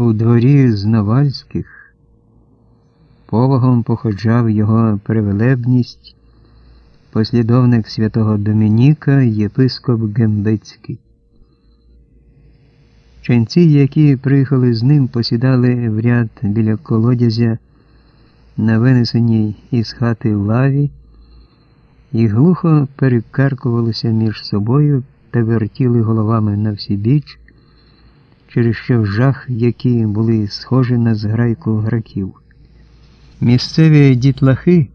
У дворі Зновальських повагом походжав його привелебність, послідовник святого Домініка, єпископ Гембицький. Ченці, які приїхали з ним, посідали в ряд біля колодязя на винесеній із хати лаві і глухо перекаркувалися між собою та вертіли головами на всі біч, через що жах, які були схожі на зграйку граків. Місцеві дітлахи,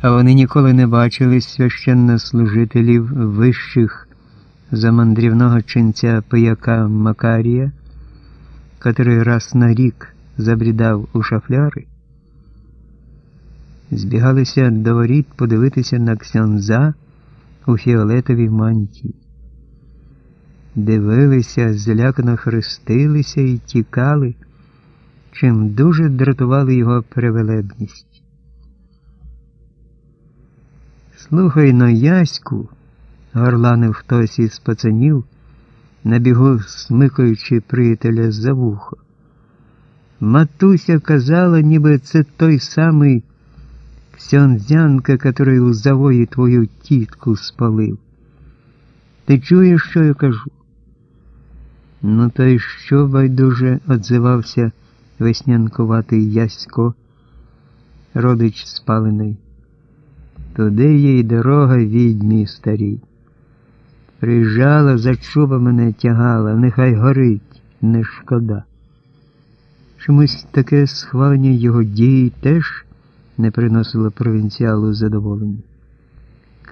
а вони ніколи не бачили священнослужителів вищих за мандрівного ченця пияка Макарія, котрий раз на рік забрідав у шафляри, збігалися до воріт подивитися на ксьонза у фіолетовій мантії. Дивилися, злякано хрестилися і тікали, чим дуже дратували його привелебність. Слухай но, Яську, горланив хтось із пацанів, на бігу смикаючи приятеля за вухо. Матуся казала, ніби це той самий Ксьонзянка, который у завої твою тітку спалив. Ти чуєш, що я кажу? Ну, то й що, байдуже, отзивався веснянкуватий Ясько, родич спалений. Туди їй дорога відьмі старій. Приїжджала, за чуба мене тягала, нехай горить, не шкода. Чомусь таке схвалення його дії теж не приносило провінціалу задоволення.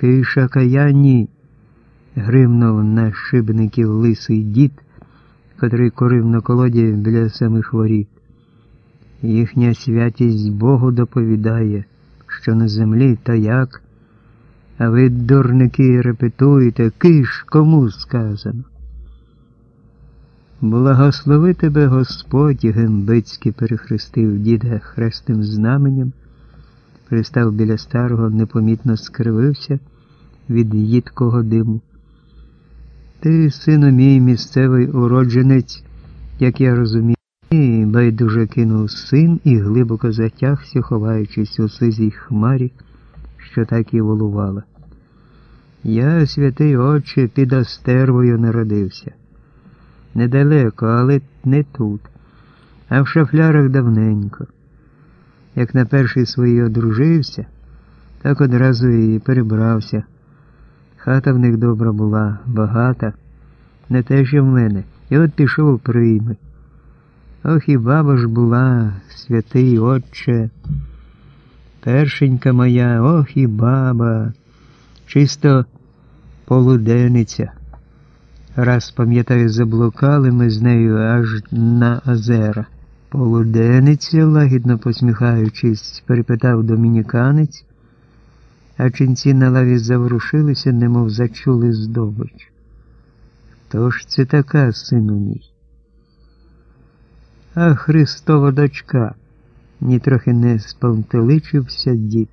Киша каяні, гримнув на шибників лисий дід, котрий курив на колоді біля самих воріт. Їхня святість Богу доповідає, що на землі та як, а ви, дурники, репетуєте, киш кому сказано. Благослови тебе Господь, Гембицький перехрестив діда хрестним знаменем пристав біля старого, непомітно скривився від їдкого диму. Ти, сину мій, місцевий уродженець, як я розумію, байдуже кинув син і глибоко затягся, ховаючись у сизій хмарі, що так і волувала. Я, святий отче, під остервою народився. Недалеко, але не тут, а в шафлярах давненько. Як на перший своїй одружився, так одразу і перебрався. Хата в них добра була, багата, не те, що в мене, і от пішов прийми. Ох і баба ж була, святий отче, першенька моя, ох і баба, чисто полуденниця. Раз, пам'ятаю, заблукали ми з нею аж на озера. Полуденниця, лагідно посміхаючись, перепитав домініканець, а ченці на лаві заворушилися, немов зачули здобич. Хто ж це така, сину мій? А Христова дочка, нітрохи не спантеличився дід.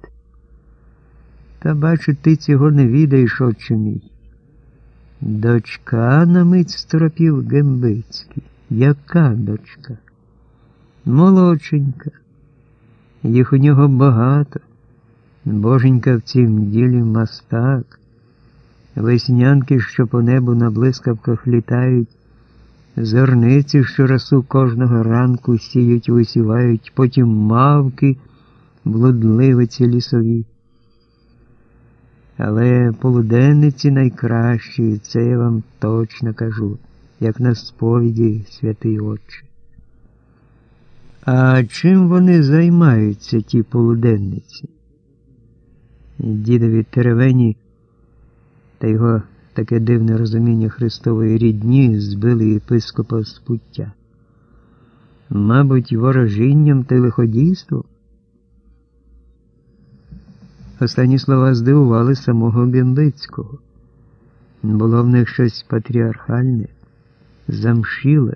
Та бачу, ти цього не відаєш, отче мій. Дочка на мить стропів Гембицький. Яка дочка? молодшенька, їх у нього багато. Боженька в цім ділі мастак, веснянки, що по небу на блискавках літають, зерниці, що росу кожного ранку сіють, висівають, потім мавки, блудливиці лісові. Але полуденниці найкращі, це я вам точно кажу, як на сповіді святий Отче. А чим вони займаються, ті полуденниці? Дідові теревені та його таке дивне розуміння Христової рідні збили єпископа з пуття. Мабуть, ворожінням та лиходійством. Останні слова здивували самого Бімбицького. Було в них щось патріархальне, замшіле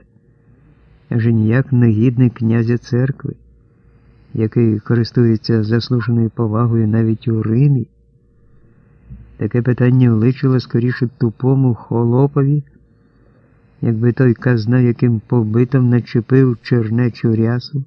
аж ніяк не гідний князя церкви, який користується заслуженою повагою навіть у Римі. Таке питання вличило скоріше тупому холопові, якби той казна, яким побитом начепив чернечу рясу,